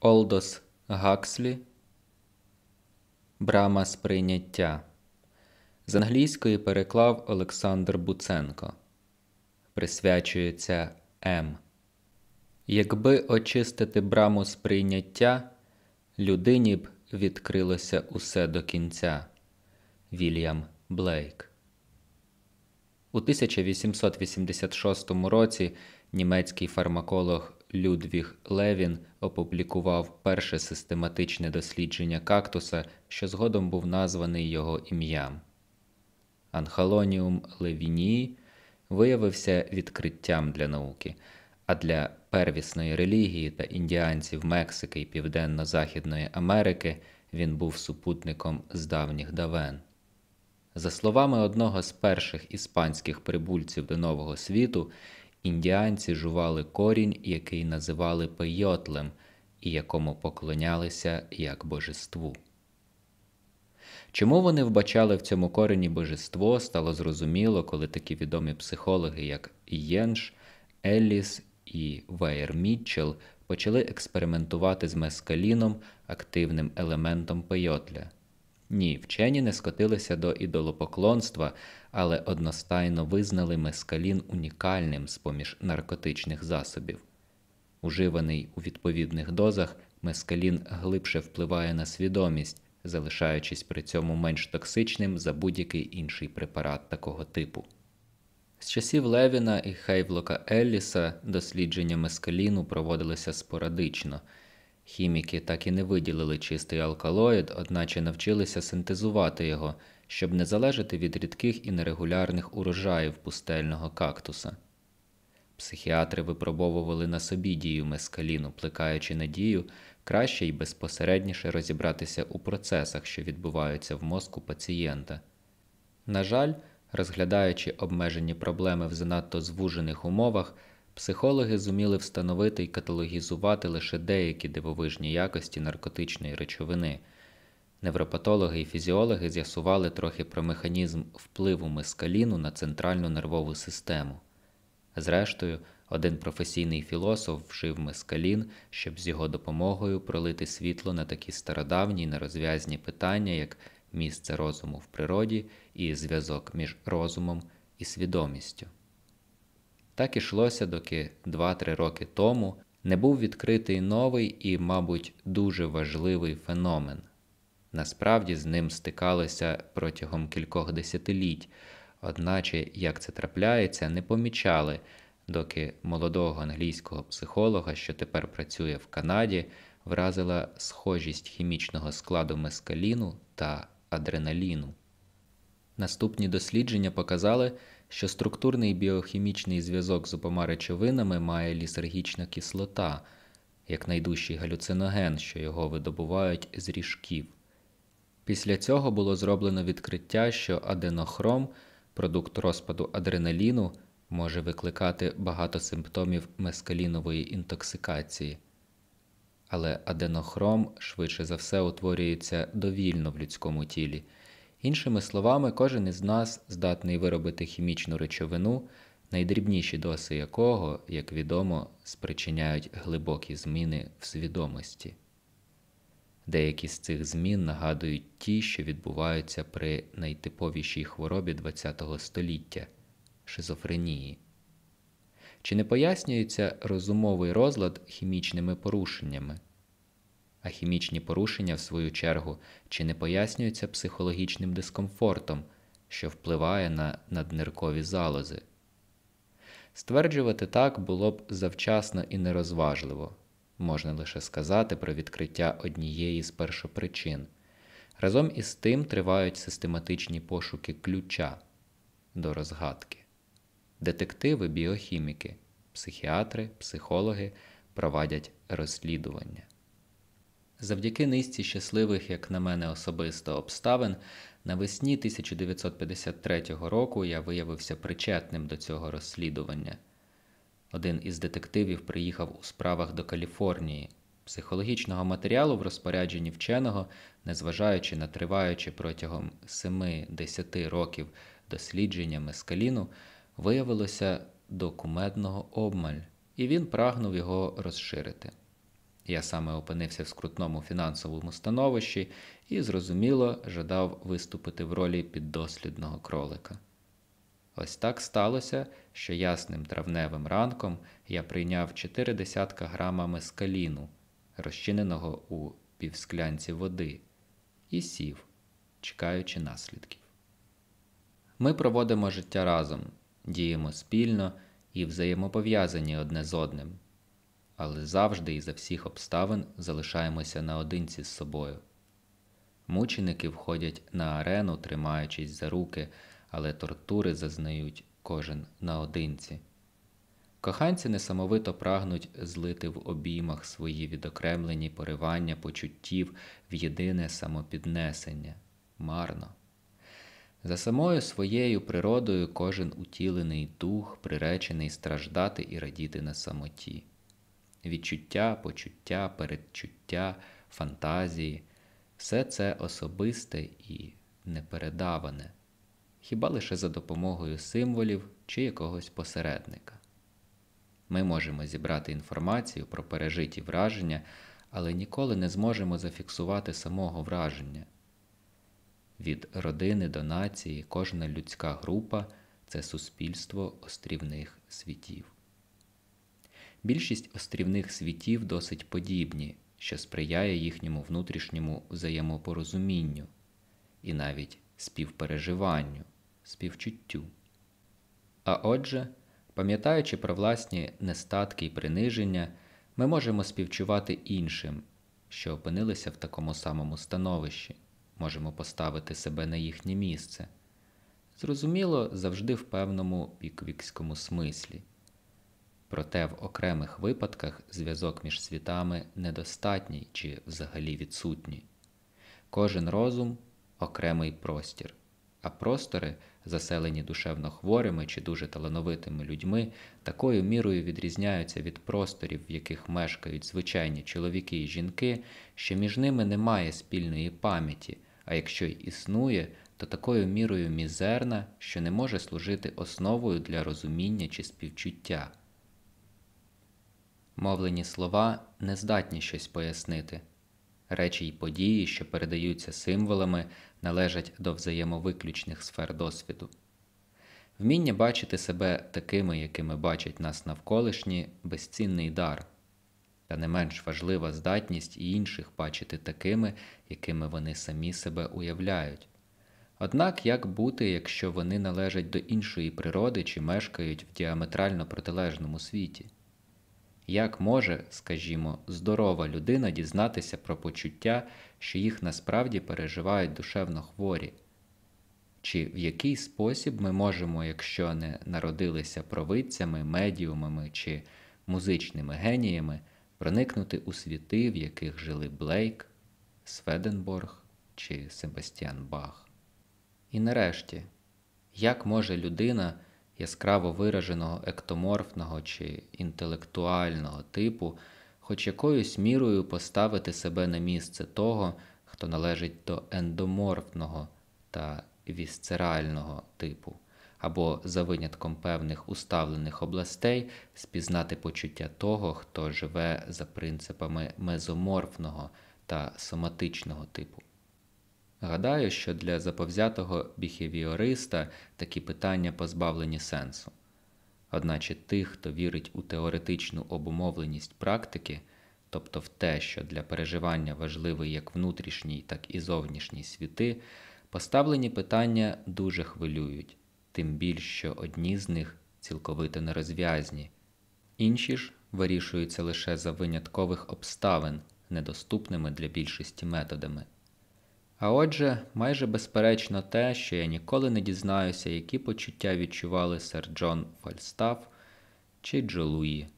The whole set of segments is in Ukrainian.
Олдос Гакслі Брама сприйняття з англійської переклав Олександр Буценко. Присвячується М. Якби очистити браму сприйняття, людині б відкрилося усе до кінця. Вільям Блейк. У 1886 році німецький фармаколог Людвіг Левін опублікував перше систематичне дослідження кактуса, що згодом був названий його ім'ям. Анхалоніум левінії виявився відкриттям для науки, а для первісної релігії та індіанців Мексики і Південно-Західної Америки він був супутником з давніх давен. За словами одного з перших іспанських прибульців до Нового світу, індіанці жували корінь, який називали пейотлем, і якому поклонялися як божеству. Чому вони вбачали в цьому корені божество, стало зрозуміло, коли такі відомі психологи, як Єнш, Елліс і Вейр Мітчелл, почали експериментувати з мескаліном, активним елементом пейотля. Ні, вчені не скотилися до ідолопоклонства, але одностайно визнали мескалін унікальним з поміж наркотичних засобів. Уживаний у відповідних дозах, мескалін глибше впливає на свідомість, залишаючись при цьому менш токсичним за будь-який інший препарат такого типу. З часів Левіна і Хейвлока Елліса дослідження мескаліну проводилися спорадично. Хіміки так і не виділили чистий алкалоїд, одначе навчилися синтезувати його, щоб не залежати від рідких і нерегулярних урожаїв пустельного кактуса. Психіатри випробовували на собі дію мескаліну, плекаючи надію краще і безпосередніше розібратися у процесах, що відбуваються в мозку пацієнта. На жаль, розглядаючи обмежені проблеми в занадто звужених умовах, психологи зуміли встановити і каталогізувати лише деякі дивовижні якості наркотичної речовини. Невропатологи і фізіологи з'ясували трохи про механізм впливу мескаліну на центральну нервову систему. Зрештою, один професійний філософ вжив мескалін, щоб з його допомогою пролити світло на такі стародавні нерозв'язні питання, як місце розуму в природі і зв'язок між розумом і свідомістю. Так ішлося, доки 2-3 роки тому не був відкритий новий і, мабуть, дуже важливий феномен. Насправді з ним стикалося протягом кількох десятиліть, одначе, як це трапляється, не помічали, доки молодого англійського психолога, що тепер працює в Канаді, вразила схожість хімічного складу мескаліну та адреналіну. Наступні дослідження показали, що структурний біохімічний зв'язок з обома речовинами має лісергічна кислота, як найдужчий галюциноген, що його видобувають з ріжків. Після цього було зроблено відкриття, що аденохром, продукт розпаду адреналіну, може викликати багато симптомів мескалінової інтоксикації. Але аденохром швидше за все утворюється довільно в людському тілі. Іншими словами, кожен із нас здатний виробити хімічну речовину, найдрібніші доси якого, як відомо, спричиняють глибокі зміни в свідомості. Деякі з цих змін нагадують ті, що відбуваються при найтиповішій хворобі ХХ століття шизофренії. Чи не пояснюється розумовий розлад хімічними порушеннями? А хімічні порушення, в свою чергу, чи не пояснюються психологічним дискомфортом, що впливає на надниркові залози? Стверджувати так було б завчасно і нерозважливо, можна лише сказати про відкриття однієї з першопричин. Разом із тим тривають систематичні пошуки ключа до розгадки. Детективи, біохіміки, психіатри, психологи провадять розслідування. Завдяки низці щасливих, як на мене, особисто обставин, навесні 1953 року я виявився причетним до цього розслідування. Один із детективів приїхав у справах до Каліфорнії. Психологічного матеріалу в розпорядженні вченого, незважаючи на триваючи протягом 7-10 років дослідження мескаліну, виявилося до кумедного обмаль, і він прагнув його розширити. Я саме опинився в скрутному фінансовому становищі і, зрозуміло, жадав виступити в ролі піддослідного кролика. Ось так сталося, що ясним травневим ранком я прийняв чотири десятка грама мескаліну, розчиненого у півсклянці води, і сів, чекаючи наслідків. Ми проводимо життя разом, діємо спільно і взаємопов'язані одне з одним, але завжди і за всіх обставин залишаємося наодинці з собою. Мученики входять на арену, тримаючись за руки, але тортури зазнають кожен наодинці. Коханці несамовито прагнуть злити в обіймах свої відокремлені поривання почуттів в єдине самопіднесення марно. За самою своєю природою кожен утілений дух приречений страждати і радіти на самоті. Відчуття, почуття, передчуття, фантазії все це особисте і непередаване, хіба лише за допомогою символів чи якогось посередника. Ми можемо зібрати інформацію про пережиті враження, але ніколи не зможемо зафіксувати самого враження. Від родини до нації кожна людська група це суспільство острівних світів. Більшість острівних світів досить подібні, що сприяє їхньому внутрішньому взаємопорозумінню і навіть співпереживанню, співчуттю. А отже, пам'ятаючи про власні нестатки і приниження, ми можемо співчувати іншим, що опинилися в такому самому становищі можемо поставити себе на їхнє місце. Зрозуміло, завжди в певному піквікському смислі. Проте в окремих випадках зв'язок між світами недостатній чи взагалі відсутній. Кожен розум окремий простір, а простори, заселені душевно хворими чи дуже талановитими людьми, такою мірою відрізняються від просторів, в яких мешкають звичайні чоловіки і жінки, що між ними немає спільної пам'яті а якщо й існує, то такою мірою мізерна, що не може служити основою для розуміння чи співчуття. Мовлені слова не здатні щось пояснити. Речі й події, що передаються символами, належать до взаємовиключних сфер досвіду. Вміння бачити себе такими, якими бачать нас навколишні, безцінний дар та не менш важлива здатність і інших бачити такими, якими вони самі себе уявляють. Однак як бути, якщо вони належать до іншої природи чи мешкають в діаметрально протилежному світі? Як може, скажімо, здорова людина дізнатися про почуття, що їх насправді переживають душевно хворі? Чи в який спосіб ми можемо, якщо не народилися провидцями, медіумами чи музичними геніями, проникнути у світи, в яких жили Блейк, Сведенборг чи Себастьян Бах. І нарешті, як може людина яскраво вираженого ектоморфного чи інтелектуального типу, хоч якоюсь мірою поставити себе на місце того, хто належить до ендоморфного та вісцерального типу? або за винятком певних уставлених областей спізнати почуття того, хто живе за принципами мезоморфного та соматичного типу. Гадаю, що для заповзятого біхевіориста такі питання позбавлені сенсу. Одначе тих, хто вірить у теоретичну обумовленість практики, тобто в те, що для переживання важливий як внутрішній, так і зовнішній світи, поставлені питання дуже хвилюють тим більш що одні з них цілковито нерозв'язні, інші ж вирішуються лише за виняткових обставин, недоступними для більшості методами. А отже, майже безперечно те, що я ніколи не дізнаюся, які почуття відчували сер Джон Фальстаф чи Джо Луї.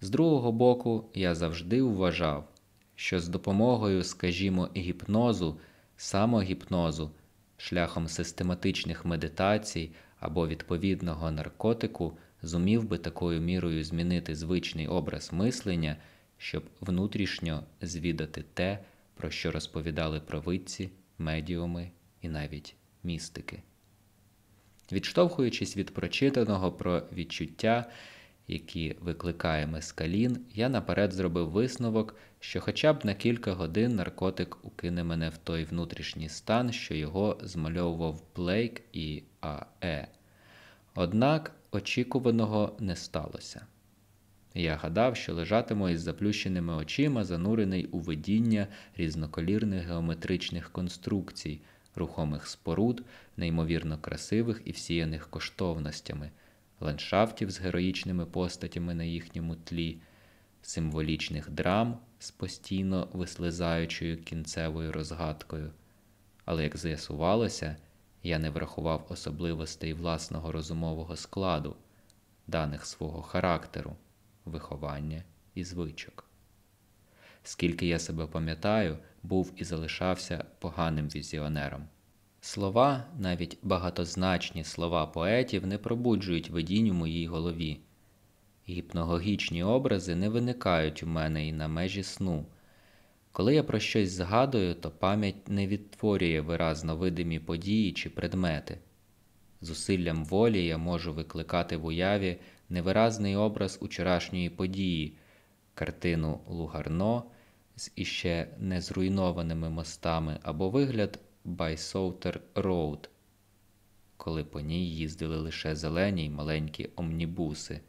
З другого боку, я завжди вважав, що з допомогою, скажімо, гіпнозу, самогіпнозу шляхом систематичних медитацій або відповідного наркотику зумів би такою мірою змінити звичний образ мислення, щоб внутрішньо звідати те, про що розповідали провидці, медіуми і навіть містики. Відштовхуючись від прочитаного про відчуття, які викликає мескалін, я наперед зробив висновок, що хоча б на кілька годин наркотик укине мене в той внутрішній стан, що його змальовував Блейк і А.Е. Однак очікуваного не сталося. Я гадав, що лежатиму із заплющеними очима, занурений у видіння різноколірних геометричних конструкцій, рухомих споруд, неймовірно красивих і всіяних коштовностями, ландшафтів з героїчними постатями на їхньому тлі, символічних драм з постійно вислизаючою кінцевою розгадкою. Але, як з'ясувалося, я не врахував особливостей власного розумового складу, даних свого характеру, виховання і звичок. Скільки я себе пам'ятаю, був і залишався поганим візіонером. Слова, навіть багатозначні слова поетів, не пробуджують видінь у моїй голові. Гіпногогічні образи не виникають у мене і на межі сну. Коли я про щось згадую, то пам'ять не відтворює виразно видимі події чи предмети. Зусиллям волі я можу викликати в уяві невиразний образ учорашньої події, картину Лунгарно з іще не зруйнованими мостами або вигляд Бейсвотер Роуд, коли по ній їздили лише зелені й маленькі омнібуси,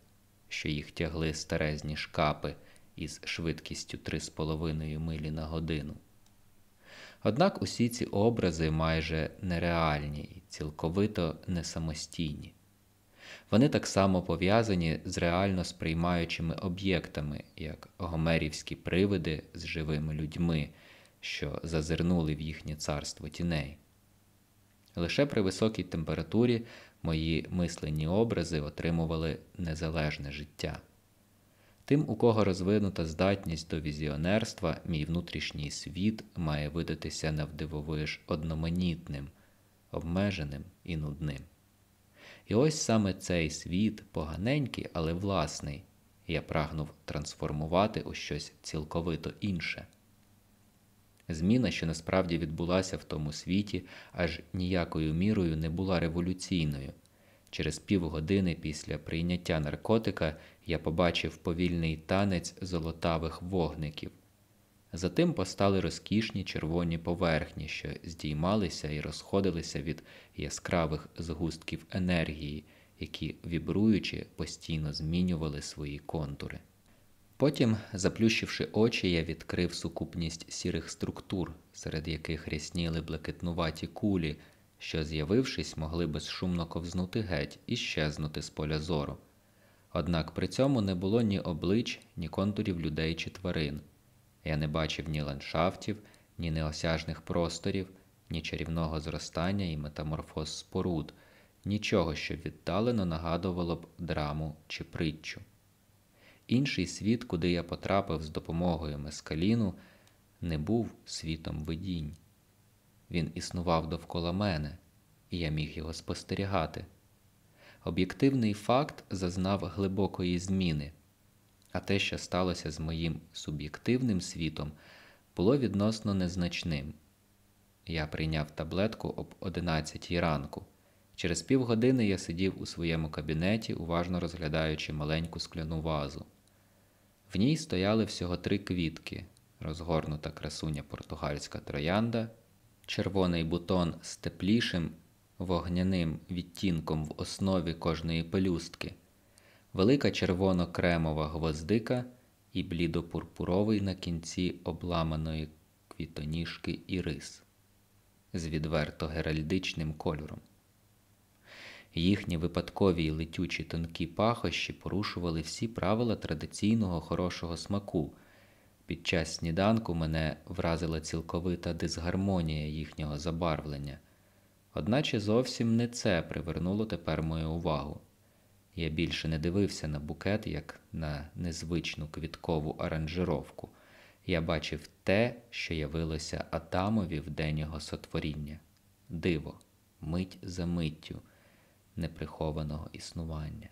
що їх тягли старезні шкапи із швидкістю 3,5 милі на годину. Однак усі ці образи майже нереальні і цілковито несамостійні. Вони так само пов'язані з реально сприймаючими об'єктами, як гомерівські привиди з живими людьми, що зазирнули в їхнє царство тіней. Лише при високій температурі мої мислені образи отримували незалежне життя. Тим, у кого розвинута здатність до візіонерства, мій внутрішній світ має видатися навдивовиж одноманітним, обмеженим і нудним. І ось саме цей світ, поганенький, але власний, я прагнув трансформувати у щось цілковито інше. Зміна, що насправді відбулася в тому світі, аж ніякою мірою не була революційною. Через півгодини після прийняття наркотика я побачив повільний танець золотавих вогників. Затим постали розкішні червоні поверхні, що здіймалися і розходилися від яскравих згустків енергії, які, вібруючи, постійно змінювали свої контури. Потім, заплющивши очі, я відкрив сукупність сірих структур, серед яких рясніли блакитнуваті кулі, що, з'явившись, могли безшумно ковзнути геть і щезнути з поля зору. Однак при цьому не було ні облич, ні контурів людей чи тварин. Я не бачив ні ландшафтів, ні неосяжних просторів, ні чарівного зростання і метаморфоз споруд, нічого, що віддалено нагадувало б драму чи притчу. Інший світ, куди я потрапив з допомогою мескаліну, не був світом видінь. Він існував довкола мене, і я міг його спостерігати. Об'єктивний факт зазнав глибокої зміни, а те, що сталося з моїм суб'єктивним світом, було відносно незначним. Я прийняв таблетку об 11 ранку. Через півгодини я сидів у своєму кабінеті, уважно розглядаючи маленьку скляну вазу. В ній стояли всього три квітки: розгорнута красуня португальська троянда, червоний бутон з теплішим вогняним відтінком в основі кожної пелюстки, велика червоно-кремова гвоздика і блідопурпуровий на кінці обламаної квітоніжки ірис з відверто геральдичним кольором. Їхні випадкові й летючі тонкі пахощі порушували всі правила традиційного хорошого смаку. Під час сніданку мене вразила цілковита дисгармонія їхнього забарвлення, одначе зовсім не це привернуло тепер мою увагу. Я більше не дивився на букет, як на незвичну квіткову аранжировку. Я бачив те, що явилося Адамові в день його сотворіння диво, мить за миттю неприхованого існування.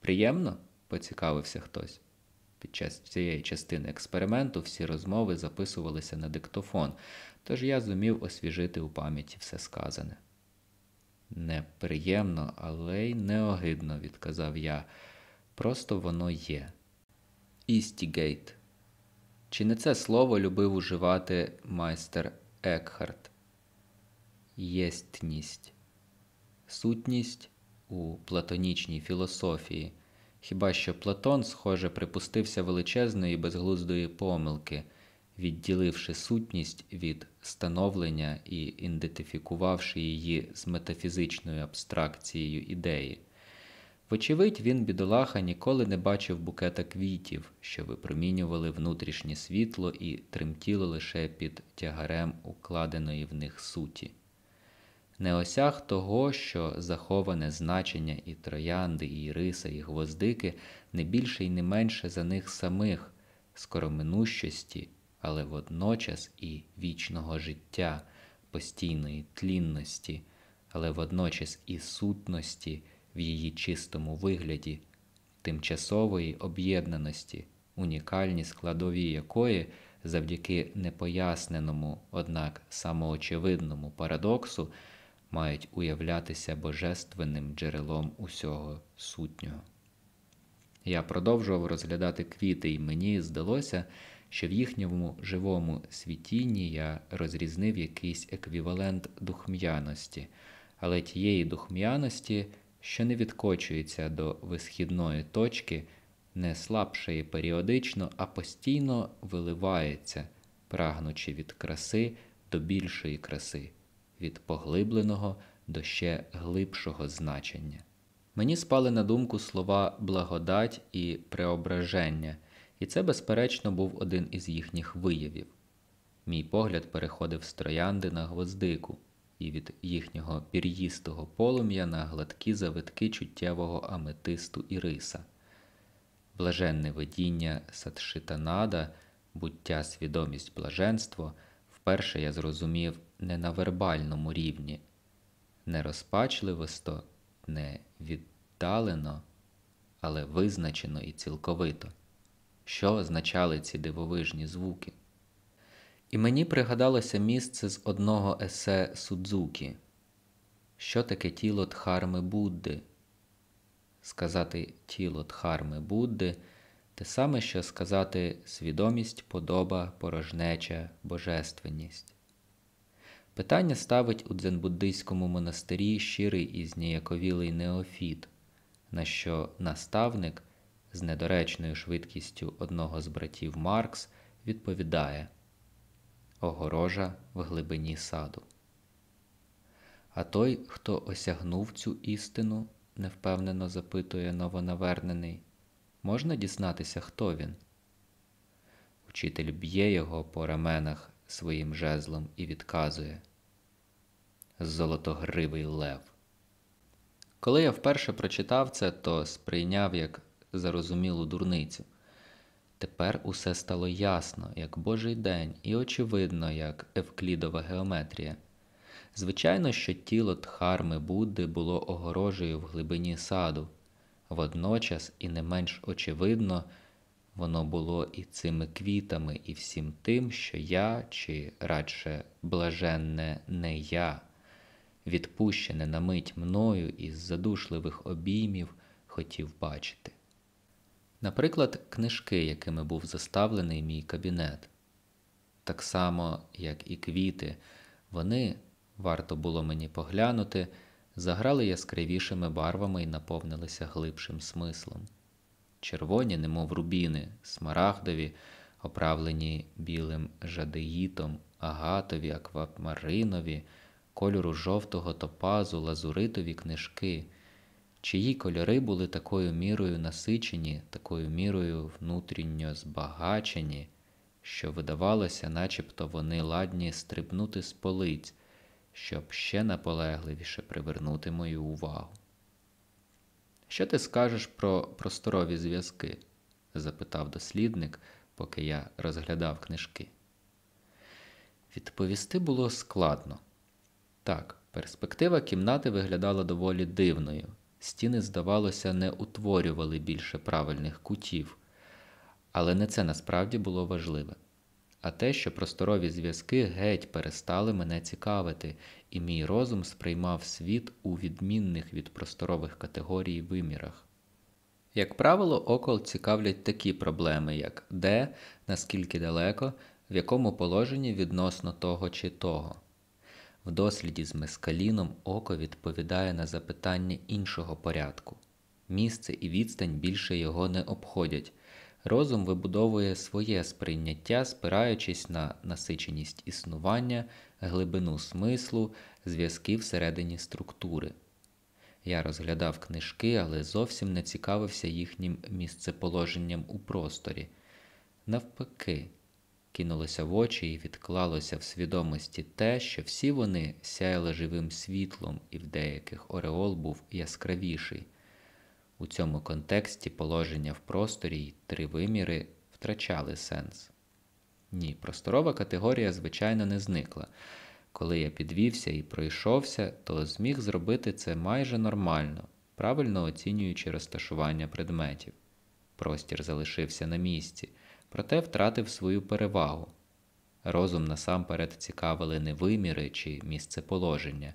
Приємно? поцікавився хтось. Під час цієї частини експерименту всі розмови записувалися на диктофон, тож я зумів освіжити у пам'яті все сказане. Неприємно, але й неогидно, відказав я. Просто воно є. Істігейт. Чи не це слово любив уживати майстер Екхарт? Єстність. Сутність у платонічній філософії. Хіба що Платон, схоже, припустився величезної безглуздої помилки, відділивши сутність від становлення і ідентифікувавши її з метафізичною абстракцією ідеї. Вочевидь, він, бідолаха, ніколи не бачив букета квітів, що випромінювали внутрішнє світло і тремтіло лише під тягарем укладеної в них суті. Не осяг того, що заховане значення і троянди, і риса, і гвоздики не більше і не менше за них самих, скороминущості, але водночас і вічного життя, постійної тлінності, але водночас і сутності в її чистому вигляді, тимчасової об'єднаності, унікальні складові якої завдяки непоясненому, однак самоочевидному парадоксу мають уявлятися божественним джерелом усього сутнього. Я продовжував розглядати квіти, і мені здалося, що в їхньому живому світінні я розрізнив якийсь еквівалент духм'яності, але тієї духм'яності, що не відкочується до висхідної точки, не слабшає періодично, а постійно виливається, прагнучи від краси до більшої краси, від поглибленого до ще глибшого значення. Мені спали на думку слова благодать і преображення, і це, безперечно, був один із їхніх виявів. Мій погляд переходив з троянди на гвоздику і від їхнього пір'їстого полум'я на гладкі завитки чуттєвого аметисту і риса. Блаженне видіння Садшитанада, буття свідомість блаженство, вперше я зрозумів не на вербальному рівні, не розпачливосто, не віддалено, але визначено і цілковито, що означали ці дивовижні звуки. І мені пригадалося місце з одного есе Судзукі. Що таке тіло Дхарми Будди? Сказати тіло Дхарми Будди те саме, що сказати свідомість, подоба, порожнеча, божественність. Питання ставить у дзенбуддийському монастирі щирий і зніяковілий неофіт, на що наставник з недоречною швидкістю одного з братів Маркс відповідає огорожа в глибині саду. А той, хто осягнув цю істину, невпевнено запитує новонавернений, можна дізнатися, хто він? Учитель б'є його по раменах своїм жезлом і відказує Золотогривий лев. Коли я вперше прочитав це, то сприйняв як зарозумілу дурницю. Тепер усе стало ясно, як Божий день, і очевидно, як евклідова геометрія. Звичайно, що тіло Дхарми Будди було огорожею в глибині саду, водночас, і не менш очевидно, воно було і цими квітами, і всім тим, що я, чи радше блаженне не я, відпущене на мить мною із задушливих обіймів, хотів бачити. Наприклад, книжки, якими був заставлений мій кабінет. Так само, як і квіти, вони, варто було мені поглянути, заграли яскравішими барвами і наповнилися глибшим смислом. Червоні, немов рубіни, смарагдові, оправлені білим жадеїтом, агатові, аквамаринові, кольору жовтого топазу, лазуритові книжки чиї кольори були такою мірою насичені, такою мірою внутрішньо збагачені, що видавалося, начебто вони ладні стрибнути з полиць, щоб ще наполегливіше привернути мою увагу. Що ти скажеш про просторові зв'язки? запитав дослідник, поки я розглядав книжки. Відповісти було складно. Так, перспектива кімнати виглядала доволі дивною стіни, здавалося, не утворювали більше правильних кутів, але не це насправді було важливе. А те, що просторові зв'язки геть перестали мене цікавити, і мій розум сприймав світ у відмінних від просторових категорій вимірах. Як правило, окол цікавлять такі проблеми, як де, наскільки далеко, в якому положенні відносно того чи того. В досліді з мескаліном око відповідає на запитання іншого порядку. Місце і відстань більше його не обходять. Розум вибудовує своє сприйняття, спираючись на насиченість існування, глибину смислу, зв'язки всередині структури. Я розглядав книжки, але зовсім не цікавився їхнім місцеположенням у просторі. Навпаки, кинулося в очі і відклалося в свідомості те, що всі вони сяяли живим світлом, і в деяких Ореол був яскравіший. У цьому контексті положення в просторі й три виміри втрачали сенс. Ні, просторова категорія, звичайно, не зникла. Коли я підвівся і пройшовся, то зміг зробити це майже нормально, правильно оцінюючи розташування предметів. Простір залишився на місці, проте втратив свою перевагу. Розум насамперед цікавили не виміри чи місцеположення,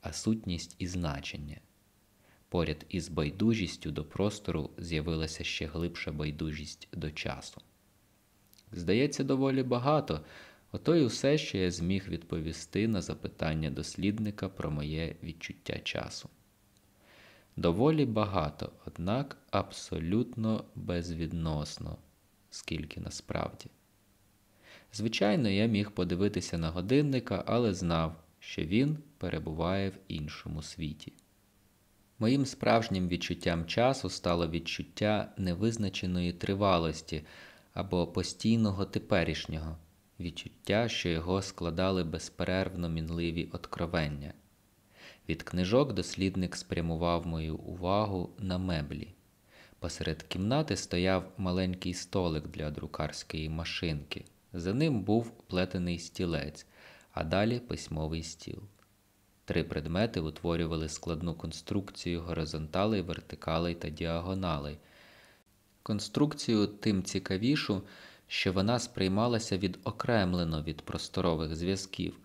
а сутність і значення. Поряд із байдужістю до простору з'явилася ще глибша байдужість до часу. Здається, доволі багато, ото й усе, що я зміг відповісти на запитання дослідника про моє відчуття часу. Доволі багато, однак абсолютно безвідносно, скільки насправді. Звичайно, я міг подивитися на годинника, але знав, що він перебуває в іншому світі. Моїм справжнім відчуттям часу стало відчуття невизначеної тривалості або постійного теперішнього, відчуття, що його складали безперервно мінливі откровення. Від книжок дослідник спрямував мою увагу на меблі. Посеред кімнати стояв маленький столик для друкарської машинки. За ним був плетений стілець, а далі письмовий стіл. Три предмети утворювали складну конструкцію горизонталей, вертикалей та діагоналей. Конструкцію тим цікавішу, що вона сприймалася відокремлено від просторових зв'язків.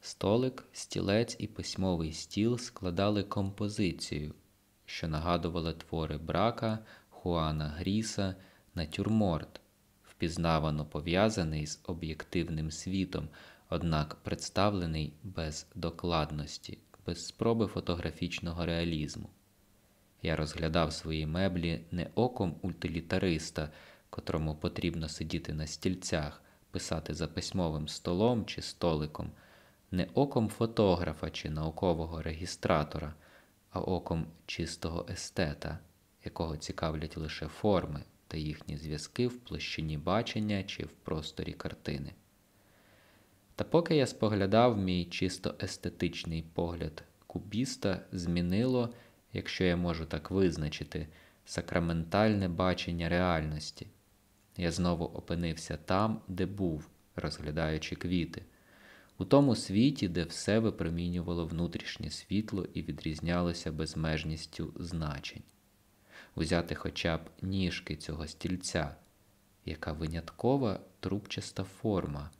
Столик, стілець і письмовий стіл складали композицію, що нагадувала твори брака, Хуана Гріса, натюрморт, впізнавано пов'язаний з об'єктивним світом однак представлений без докладності, без спроби фотографічного реалізму. Я розглядав свої меблі не оком утилітариста, котрому потрібно сидіти на стільцях, писати за письмовим столом чи столиком, не оком фотографа чи наукового регістратора, а оком чистого естета, якого цікавлять лише форми та їхні зв'язки в площині бачення чи в просторі картини. Та поки я споглядав мій чисто естетичний погляд кубіста, змінило, якщо я можу так визначити, сакраментальне бачення реальності. Я знову опинився там, де був, розглядаючи квіти, у тому світі, де все випромінювало внутрішнє світло і відрізнялося безмежністю значень, узяти хоча б ніжки цього стільця, яка виняткова трубчаста форма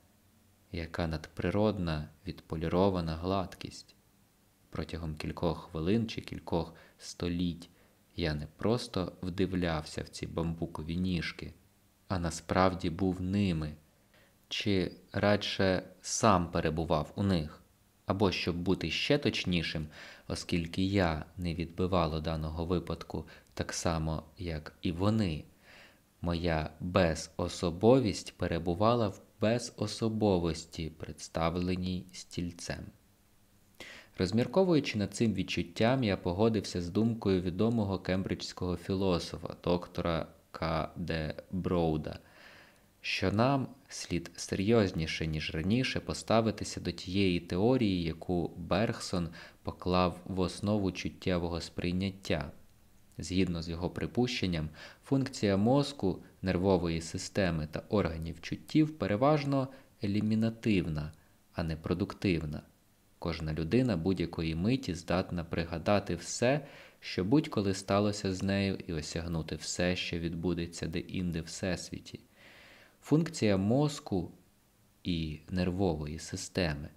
яка надприродна відполірована гладкість. Протягом кількох хвилин чи кількох століть я не просто вдивлявся в ці бамбукові ніжки, а насправді був ними, чи радше сам перебував у них. Або щоб бути ще точнішим, оскільки я не відбивало даного випадку так само, як і вони, моя безособовість перебувала в безособовості, представленій стільцем. Розмірковуючи над цим відчуттям, я погодився з думкою відомого кембриджського філософа доктора К. Д. Броуда, що нам слід серйозніше, ніж раніше, поставитися до тієї теорії, яку Бергсон поклав в основу чуттєвого сприйняття. Згідно з його припущенням, функція мозку, нервової системи та органів чуттів переважно елімінативна, а не продуктивна. Кожна людина будь-якої миті здатна пригадати все, що будь-коли сталося з нею, і осягнути все, що відбудеться де-інде Всесвіті. Функція мозку і нервової системи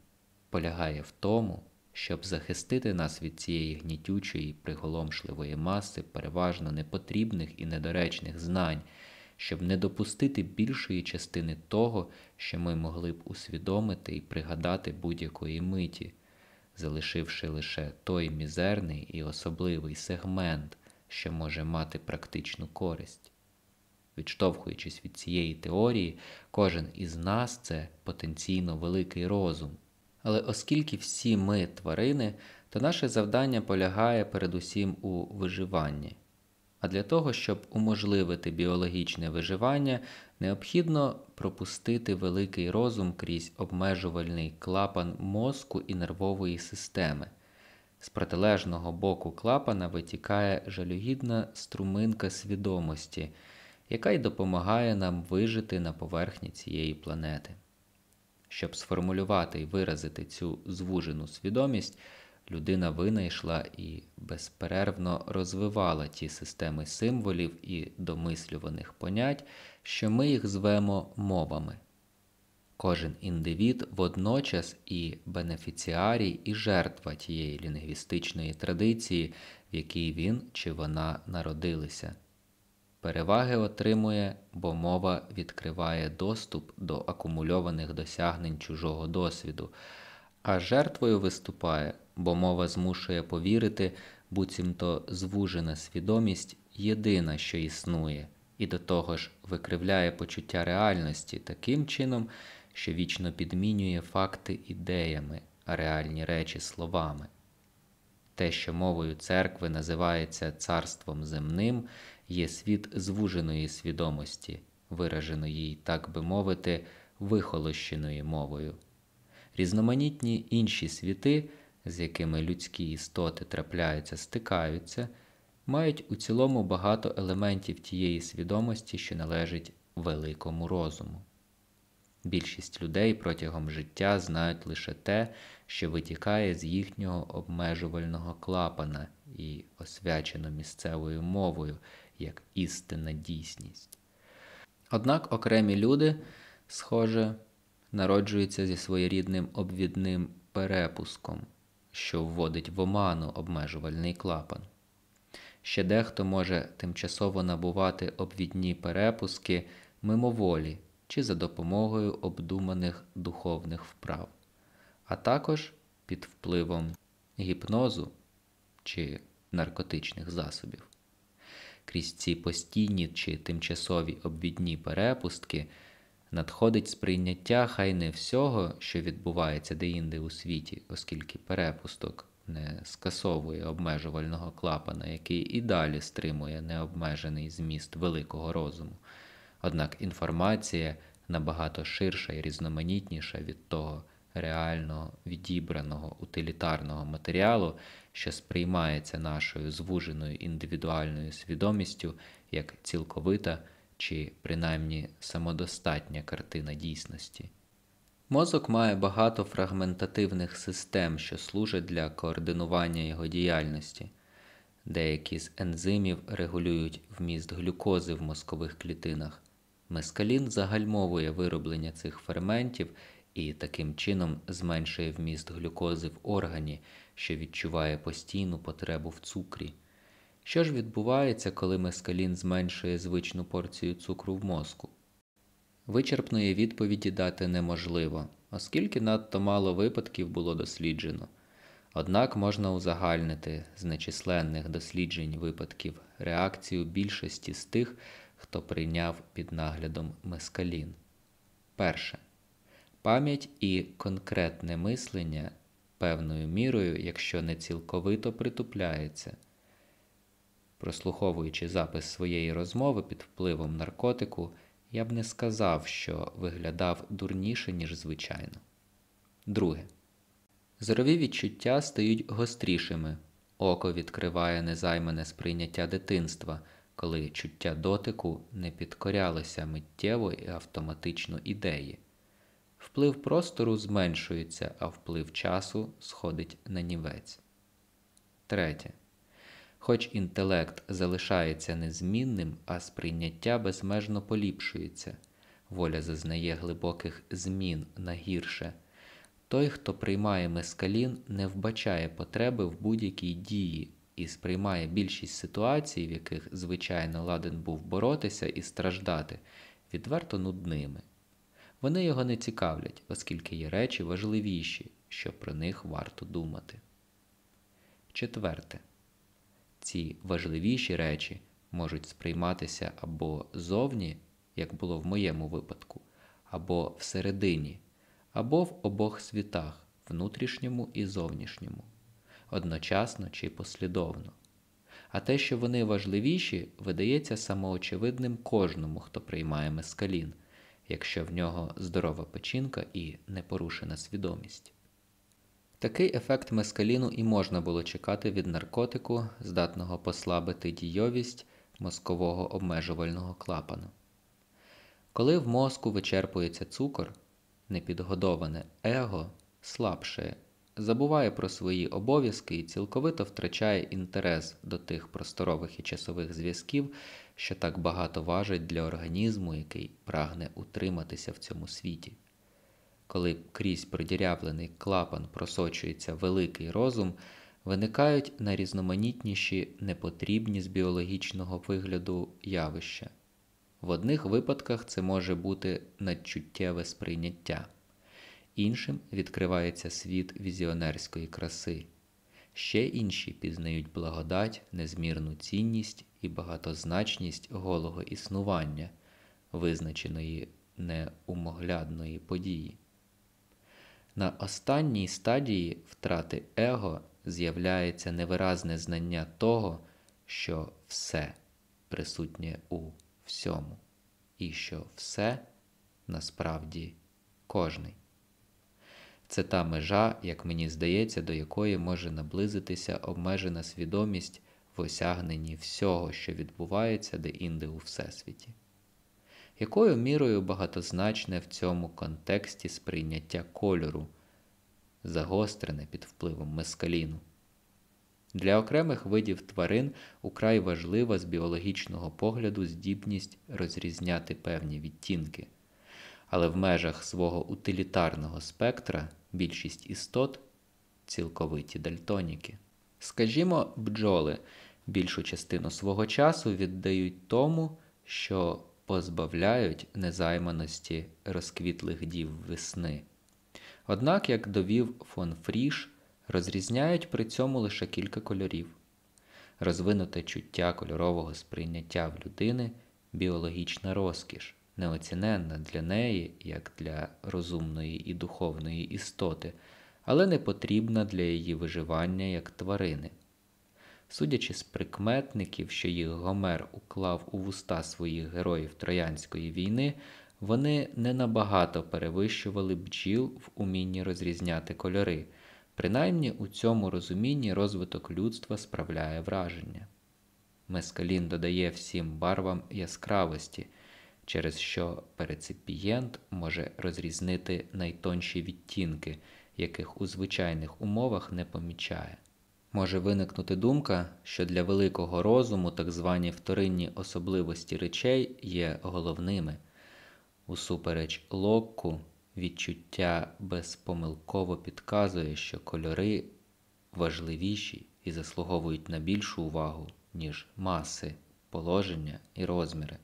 полягає в тому, щоб захистити нас від цієї гнітючої, приголомшливої маси переважно непотрібних і недоречних знань, щоб не допустити більшої частини того, що ми могли б усвідомити і пригадати будь-якої миті, залишивши лише той мізерний і особливий сегмент, що може мати практичну користь. Відштовхуючись від цієї теорії, кожен із нас це потенційно великий розум. Але оскільки всі ми тварини, то наше завдання полягає передусім у виживанні. А для того, щоб уможливити біологічне виживання, необхідно пропустити великий розум крізь обмежувальний клапан мозку і нервової системи. З протилежного боку клапана витікає жалюгідна струминка свідомості, яка й допомагає нам вижити на поверхні цієї планети. Щоб сформулювати і виразити цю звужену свідомість, людина винайшла і безперервно розвивала ті системи символів і домислюваних понять, що ми їх звемо мовами. Кожен індивід водночас і бенефіціарій, і жертва тієї лінгвістичної традиції, в якій він чи вона народилися. Переваги отримує, бо мова відкриває доступ до акумульованих досягнень чужого досвіду, а жертвою виступає, бо мова змушує повірити, буцімто звужена свідомість єдина, що існує, і до того ж викривляє почуття реальності таким чином, що вічно підмінює факти ідеями, а реальні речі словами. Те, що мовою церкви називається царством земним, є світ звуженої свідомості, вираженої, так би мовити, вихолощеною мовою. Різноманітні інші світи, з якими людські істоти трапляються, стикаються, мають у цілому багато елементів тієї свідомості, що належить великому розуму. Більшість людей протягом життя знають лише те, що витікає з їхнього обмежувального клапана і освячено місцевою мовою як істинна дійсність. Однак окремі люди, схоже, народжуються зі своєрідним обвідним перепуском, що вводить в оману обмежувальний клапан. Ще дехто може тимчасово набувати обвідні перепуски мимоволі чи за допомогою обдуманих духовних вправ, а також під впливом гіпнозу чи наркотичних засобів. Крізь ці постійні чи тимчасові обвідні перепустки надходить сприйняття хай не всього, що відбувається деінде у світі, оскільки перепусток не скасовує обмежувального клапана, який і далі стримує необмежений зміст великого розуму. Однак інформація набагато ширша і різноманітніша від того реального відібраного утилітарного матеріалу, що сприймається нашою звуженою індивідуальною свідомістю як цілковита чи принаймні самодостатня картина дійсності. Мозок має багато фрагментативних систем, що служать для координування його діяльності. Деякі з ензимів регулюють вміст глюкози в мозкових клітинах. Мескалін загальмовує вироблення цих ферментів і таким чином зменшує вміст глюкози в органі, що відчуває постійну потребу в цукрі. Що ж відбувається, коли мескалін зменшує звичну порцію цукру в мозку? Вичерпної відповіді дати неможливо, оскільки надто мало випадків було досліджено. Однак можна узагальнити з нечисленних досліджень випадків реакцію більшості з тих, хто прийняв під наглядом мескалін. Перше. Пам'ять і конкретне мислення певною мірою, якщо не цілковито притупляється. Прослуховуючи запис своєї розмови під впливом наркотику, я б не сказав, що виглядав дурніше, ніж звичайно. Друге. Зорові відчуття стають гострішими. Око відкриває незаймане сприйняття дитинства, коли чуття дотику не підкорялося миттєво і автоматично ідеї. Вплив простору зменшується, а вплив часу сходить на нівець. Третє. Хоч інтелект залишається незмінним, а сприйняття безмежно поліпшується, воля зазнає глибоких змін на гірше, Той, хто приймає мескалін, не вбачає потреби в будь-якій дії і сприймає більшість ситуацій, в яких звичайно ладен був боротися і страждати, відверто нудними. Вони його не цікавлять, оскільки є речі важливіші, що про них варто думати. Четверте. Ці важливіші речі можуть сприйматися або зовні, як було в моєму випадку, або всередині, або в обох світах, внутрішньому і зовнішньому, одночасно чи послідовно. А те, що вони важливіші, видається самоочевидним кожному, хто приймає мескалін, якщо в нього здорова печінка і непорушена свідомість. Такий ефект мескаліну і можна було чекати від наркотику, здатного послабити дійовість мозкового обмежувального клапану. Коли в мозку вичерпується цукор, непідгодоване его слабшає, забуває про свої обов'язки і цілковито втрачає інтерес до тих просторових і часових зв'язків, що так багато важать для організму, який прагне утриматися в цьому світі. Коли крізь продірявлений клапан просочується великий розум, виникають найрізноманітніші непотрібні з біологічного вигляду явища. В одних випадках це може бути надчуттєве сприйняття, іншим відкривається світ візіонерської краси, ще інші пізнають благодать, незмірну цінність і багатозначність голого існування, визначеної неумоглядної події. На останній стадії втрати его з'являється невиразне знання того, що все присутнє у всьому, і що все насправді кожний. Це та межа, як мені здається, до якої може наблизитися обмежена свідомість в осягненні всього, що відбувається де-інде у Всесвіті. Якою мірою багатозначне в цьому контексті сприйняття кольору, загострене під впливом мескаліну? Для окремих видів тварин украй важлива з біологічного погляду здібність розрізняти певні відтінки, але в межах свого утилітарного спектра більшість істот цілковиті дальтоніки. Скажімо, бджоли більшу частину свого часу віддають тому, що позбавляють незайманості розквітлих дів весни. Однак, як довів фон Фріш, розрізняють при цьому лише кілька кольорів. Розвинуте чуття кольорового сприйняття в людини біологічна розкіш, неоціненна для неї, як для розумної і духовної істоти, але не потрібна для її виживання як тварини. Судячи з прикметників, що їх Гомер уклав у вуста своїх героїв Троянської війни, вони не набагато перевищували бджіл в умінні розрізняти кольори. Принаймні у цьому розумінні розвиток людства справляє враження. Мескалін додає всім барвам яскравості, через що переципієнт може розрізнити найтонші відтінки, яких у звичайних умовах не помічає. Може виникнути думка, що для великого розуму так звані вторинні особливості речей є головними. Усупереч локку, відчуття безпомилково підказує, що кольори важливіші і заслуговують на більшу увагу, ніж маси, положення і розміри.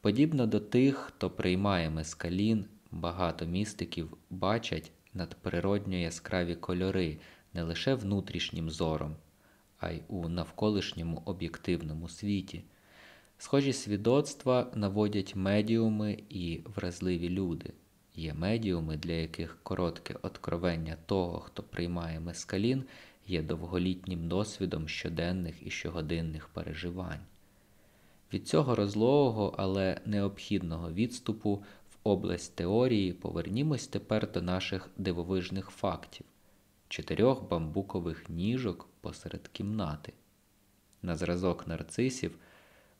Подібно до тих, хто приймає мескалін, багато містиків бачать надприродньо яскраві кольори не лише внутрішнім зором, а й у навколишньому об'єктивному світі. Схожі свідоцтва наводять медіуми і вразливі люди. Є медіуми, для яких коротке откровення того, хто приймає мескалін, є довголітнім досвідом щоденних і щогодинних переживань. Від цього розлогого, але необхідного відступу в область теорії повернімось тепер до наших дивовижних фактів чотирьох бамбукових ніжок посеред кімнати. На зразок нарцисів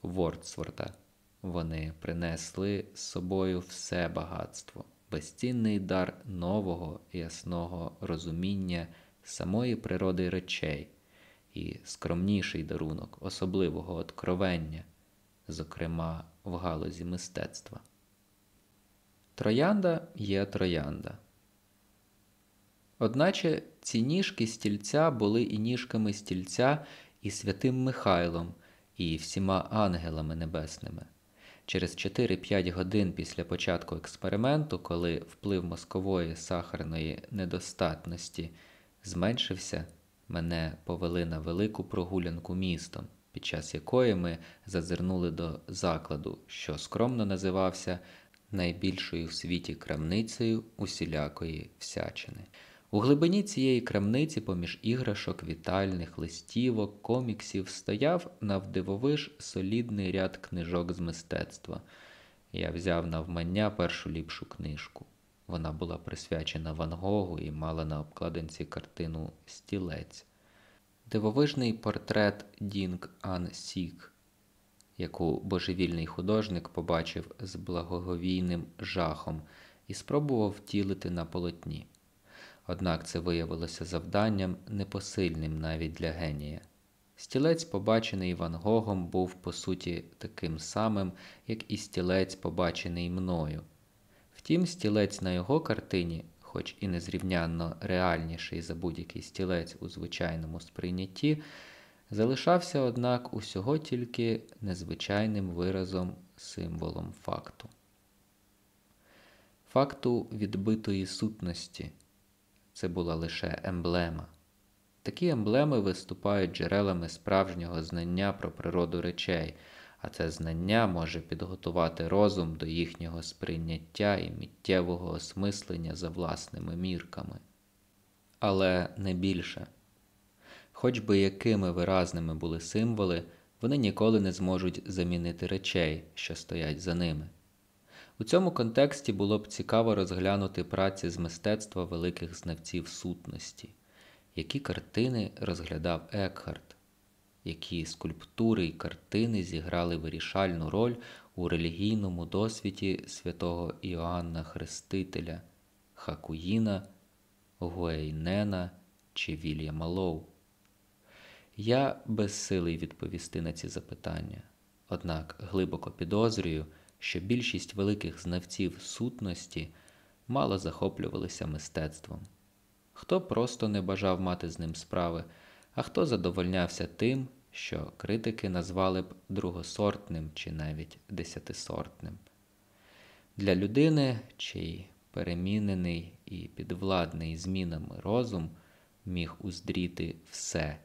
Вордсворта вони принесли з собою все багатство, безцінний дар нового ясного розуміння самої природи речей і скромніший дарунок особливого откровення, зокрема в галузі мистецтва. Троянда є троянда. Одначе ці ніжки стільця були і ніжками стільця, і святим Михайлом, і всіма ангелами небесними. Через 4-5 годин після початку експерименту, коли вплив мозкової сахарної недостатності зменшився, мене повели на велику прогулянку містом, під час якої ми зазирнули до закладу, що скромно називався найбільшою в світі крамницею усілякої всячини. У глибині цієї крамниці, поміж іграшок, вітальних, листівок, коміксів, стояв навдивовиж солідний ряд книжок з мистецтва. Я взяв навмання першу ліпшу книжку. Вона була присвячена Ван Гогу і мала на обкладинці картину Стілець, дивовижний портрет Дінг Ан Сік, яку божевільний художник побачив з благоговійним жахом і спробував втілити на полотні. Однак це виявилося завданням непосильним навіть для генія. Стілець, побачений Ван Гогом, був по суті таким самим, як і стілець, побачений мною. Втім, стілець на його картині, хоч і незрівнянно реальніший за будь-який стілець у звичайному сприйнятті, залишався, однак, усього тільки незвичайним виразом, символом факту. Факту відбитої сутності це була лише емблема. Такі емблеми виступають джерелами справжнього знання про природу речей, а це знання може підготувати розум до їхнього сприйняття і миттєвого осмислення за власними мірками. Але не більше. Хоч би якими виразними були символи, вони ніколи не зможуть замінити речей, що стоять за ними. У цьому контексті було б цікаво розглянути праці з мистецтва великих знавців сутності, які картини розглядав Екхарт, які скульптури і картини зіграли вирішальну роль у релігійному досвіді святого Іоанна Хрестителя, Хакуїна, Гуейнена чи Вільяма Лоу. Я безсилий відповісти на ці запитання, однак глибоко підозрюю що більшість великих знавців сутності мало захоплювалися мистецтвом. Хто просто не бажав мати з ним справи, а хто задовольнявся тим, що критики назвали б другосортним чи навіть десятисортним. Для людини, чий перемінений і підвладний змінами розум міг уздріти все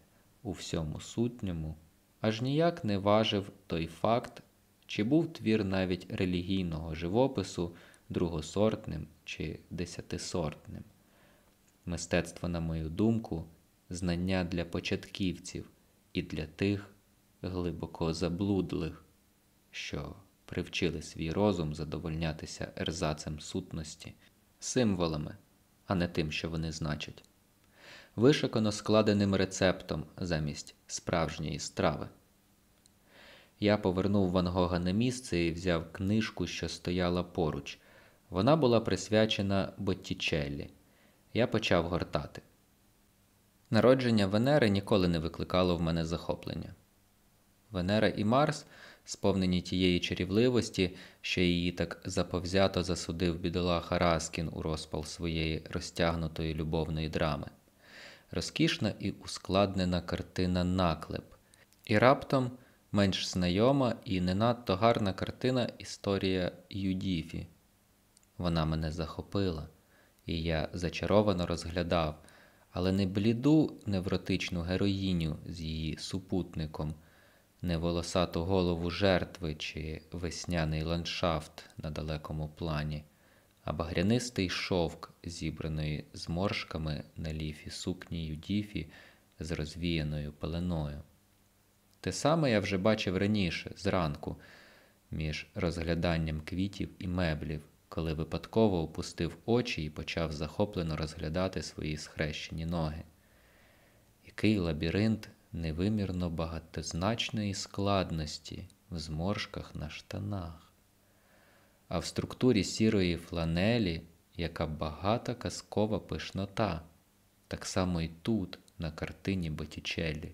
у всьому сутньому, аж ніяк не важив той факт, чи був твір навіть релігійного живопису другосортним чи десятисортним. Мистецтво, на мою думку, знання для початківців і для тих глибоко заблудлих, що привчили свій розум задовольнятися ерзацем сутності, символами, а не тим, що вони значать, вишикано складеним рецептом замість справжньої страви. Я повернув Ван Гога на місце і взяв книжку, що стояла поруч. Вона була присвячена Боттічеллі. Я почав гортати. Народження Венери ніколи не викликало в мене захоплення. Венера і Марс, сповнені тієї чарівливості, що її так заповзято засудив бідолаха Раскін у розпал своєї розтягнутої любовної драми, розкішна і ускладнена картина наклеп. І раптом менш знайома і не надто гарна картина Історія Юдіфі. Вона мене захопила, і я зачаровано розглядав, але не бліду невротичну героїню з її супутником, не волосату голову жертви чи весняний ландшафт на далекому плані, а багрянистий шовк, зібраної зморшками на ліфі сукні Юдіфі з розвіяною пеленою. Те саме я вже бачив раніше, зранку, між розгляданням квітів і меблів, коли випадково опустив очі і почав захоплено розглядати свої схрещені ноги. Який лабіринт невимірно багатозначної складності в зморшках на штанах, а в структурі сірої фланелі яка багата казкова пишнота, так само і тут, на картині Боттічеллі.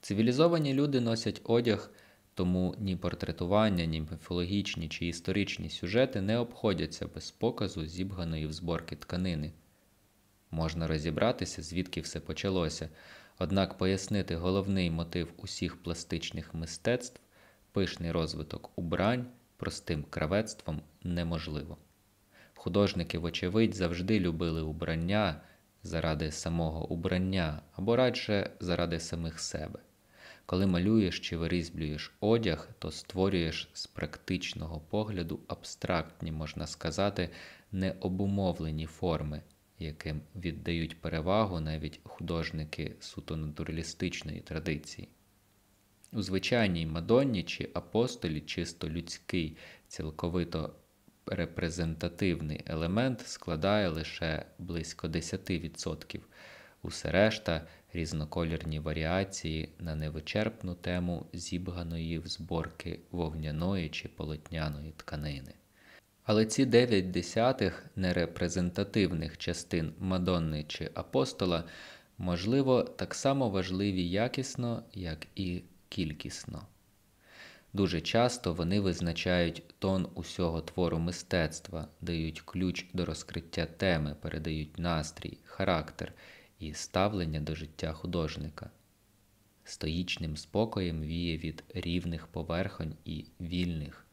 Цивілізовані люди носять одяг, тому ні портретування, ні міфологічні чи історичні сюжети не обходяться без показу зібганої в зборки тканини. Можна розібратися, звідки все почалося, однак пояснити головний мотив усіх пластичних мистецтв, пишний розвиток убрань простим кравецтвом неможливо. Художники, вочевидь, завжди любили убрання заради самого убрання або радше заради самих себе. Коли малюєш чи вирізблюєш одяг, то створюєш з практичного погляду абстрактні, можна сказати, необумовлені форми, яким віддають перевагу навіть художники суто натуралістичної традиції. У звичайній Мадонні чи апостолі чисто людський, цілковито репрезентативний елемент складає лише близько 10%. Усе решта різнокольорні варіації на невичерпну тему зібганої в зборки вогняної чи полотняної тканини. Але ці 9 десятих нерепрезентативних частин Мадонни чи апостола, можливо, так само важливі якісно, як і кількісно. Дуже часто вони визначають тон усього твору мистецтва, дають ключ до розкриття теми, передають настрій, характер і ставлення до життя художника. Стоїчним спокоєм віє від рівних поверхонь і вільних,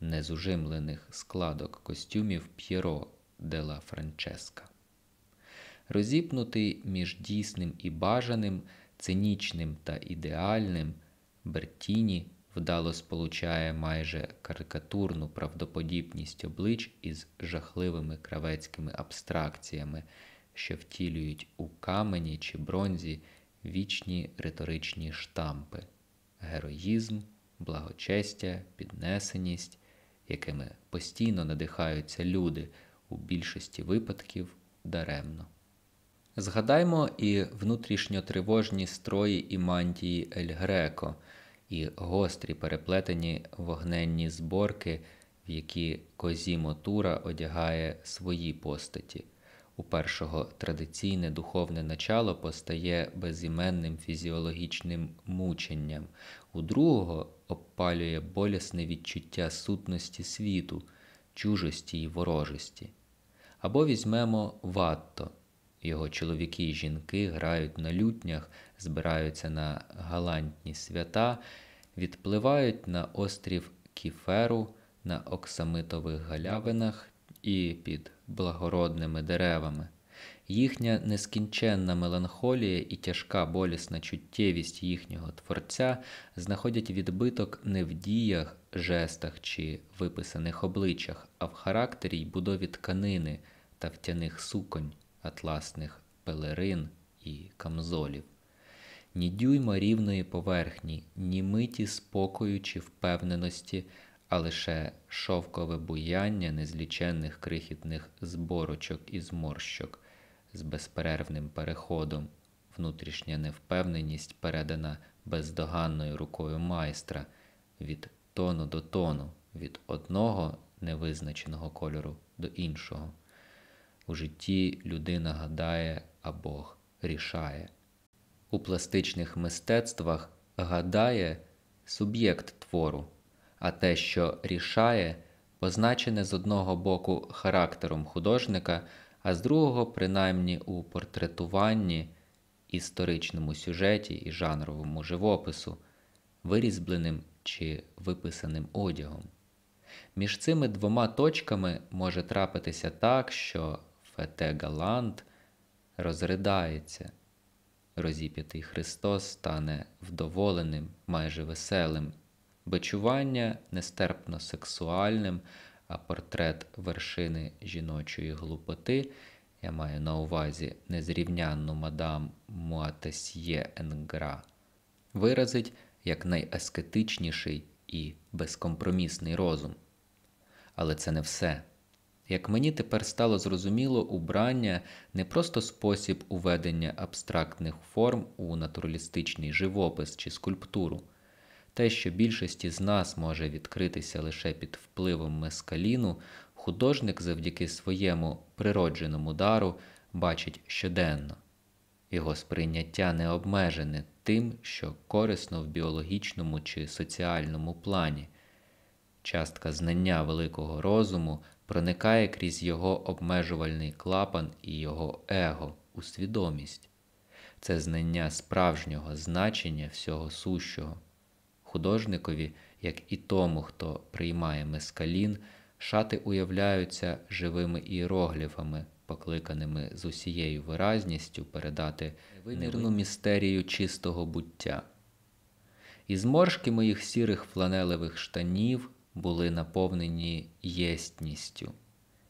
незужимлених складок костюмів П'єро де ла Франческа. Розіпнутий між дійсним і бажаним, цинічним та ідеальним, Бертіні вдало сполучає майже карикатурну правдоподібність облич із жахливими кравецькими абстракціями, що втілюють у камені чи бронзі вічні риторичні штампи, героїзм, благочестя, піднесеність, якими постійно надихаються люди у більшості випадків даремно. Згадаймо і внутрішньотривожні строї і мантії Ель Греко, і гострі переплетені вогненні зборки, в які Козімо Тура одягає свої постаті. У першого традиційне духовне начало постає безіменним фізіологічним мученням, у другого обпалює болісне відчуття сутності світу, чужості й ворожості. Або візьмемо ватто. Його чоловіки і жінки грають на лютнях, збираються на галантні свята, відпливають на острів Кіферу на оксамитових галявинах і під благородними деревами. Їхня нескінченна меланхолія і тяжка болісна чуттєвість їхнього творця знаходять відбиток не в діях, жестах чи виписаних обличчях, а в характері й будові тканини та втяних суконь, атласних пелерин і камзолів. Ні дюйма рівної поверхні, ні миті спокою чи впевненості а лише шовкове буяння незліченних крихітних зборочок і зморщок з безперервним переходом, внутрішня невпевненість передана бездоганною рукою майстра від тону до тону, від одного невизначеного кольору до іншого. У житті людина гадає, а Бог рішає. У пластичних мистецтвах гадає суб'єкт твору а те, що рішає, позначене з одного боку характером художника, а з другого, принаймні у портретуванні, історичному сюжеті і жанровому живопису, вирізбленим чи виписаним одягом. Між цими двома точками може трапитися так, що Фете Галант розридається. Розіп'ятий Христос стане вдоволеним, майже веселим Бичування нестерпно сексуальним, а портрет вершини жіночої глупоти, я маю на увазі незрівнянну мадам Муатесьє Енгра, виразить як найаскетичніший і безкомпромісний розум. Але це не все. Як мені тепер стало зрозуміло, убрання не просто спосіб уведення абстрактних форм у натуралістичний живопис чи скульптуру. Те, що більшості з нас може відкритися лише під впливом мескаліну, художник завдяки своєму природженому дару бачить щоденно. Його сприйняття не обмежене тим, що корисно в біологічному чи соціальному плані. Частка знання великого розуму проникає крізь його обмежувальний клапан і його его у свідомість. Це знання справжнього значення всього сущого. Художникові, як і тому, хто приймає мескалін, шати уявляються живими іерогліфами, покликаними з усією виразністю передати невимірну містерію чистого буття. І зморшки моїх сірих фланелевих штанів були наповнені єстністю,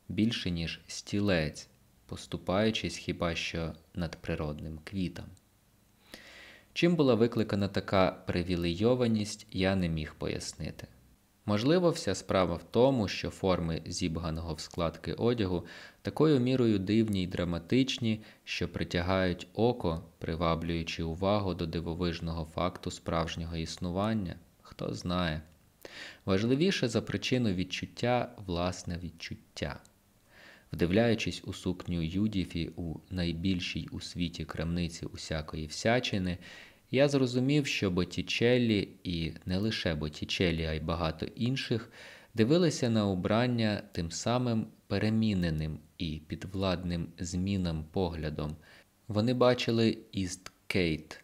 більше, ніж стілець, поступаючись хіба що над природним квітом. Чим була викликана така привілейованість, я не міг пояснити. Можливо, вся справа в тому, що форми зібганого в складки одягу такою мірою дивні й драматичні, що притягають око, приваблюючи увагу до дивовижного факту справжнього існування, хто знає. Важливіше за причину відчуття власне відчуття. Вдивляючись у сукню Юдіфі у найбільшій у світі крамниці усякої всячини, я зрозумів, що Боттічеллі і не лише Боттічеллі, а й багато інших дивилися на убрання тим самим переміненим і підвладним змінам поглядом. Вони бачили істкейт,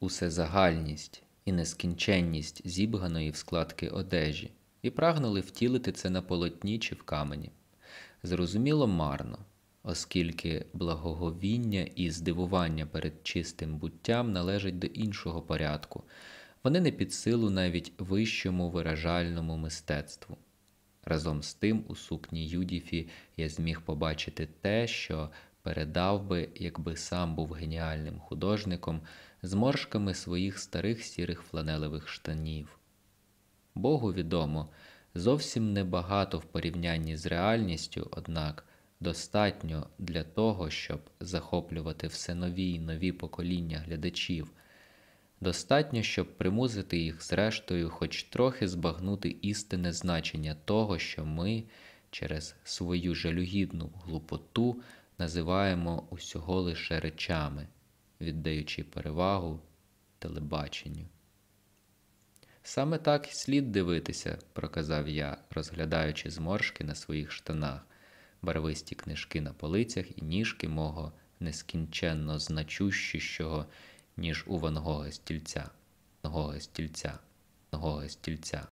усезагальність і нескінченність зібганої в складки одежі, і прагнули втілити це на полотні чи в камені. Зрозуміло марно оскільки благоговіння і здивування перед чистим буттям належать до іншого порядку, вони не під силу навіть вищому виражальному мистецтву. Разом з тим, у сукні Юдіфі я зміг побачити те, що передав би, якби сам був геніальним художником, зморшками своїх старих сірих фланелевих штанів. Богу відомо, зовсім небагато в порівнянні з реальністю, однак достатньо для того, щоб захоплювати все нові й нові покоління глядачів, достатньо, щоб примусити їх, зрештою, хоч трохи збагнути істинне значення того, що ми через свою жалюгідну глупоту називаємо усього лише речами, віддаючи перевагу телебаченню. Саме так слід дивитися, проказав я, розглядаючи зморшки на своїх штанах барвисті книжки на полицях і ніжки мого нескінченно значущішого, ніж у Ван Гога стільця, Гога стільця, Гога стільця.